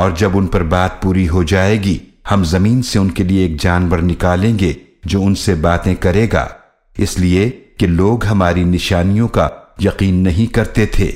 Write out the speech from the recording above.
اور جب ان پر بات پوری ہو جائے گی، ہم زمین سے ان کے لیے ایک جانور نکالیں گے جو ان سے باتیں کرے گا۔ اس لیے کہ لوگ ہماری نشانیوں کا یقین نہیں کرتے تھے۔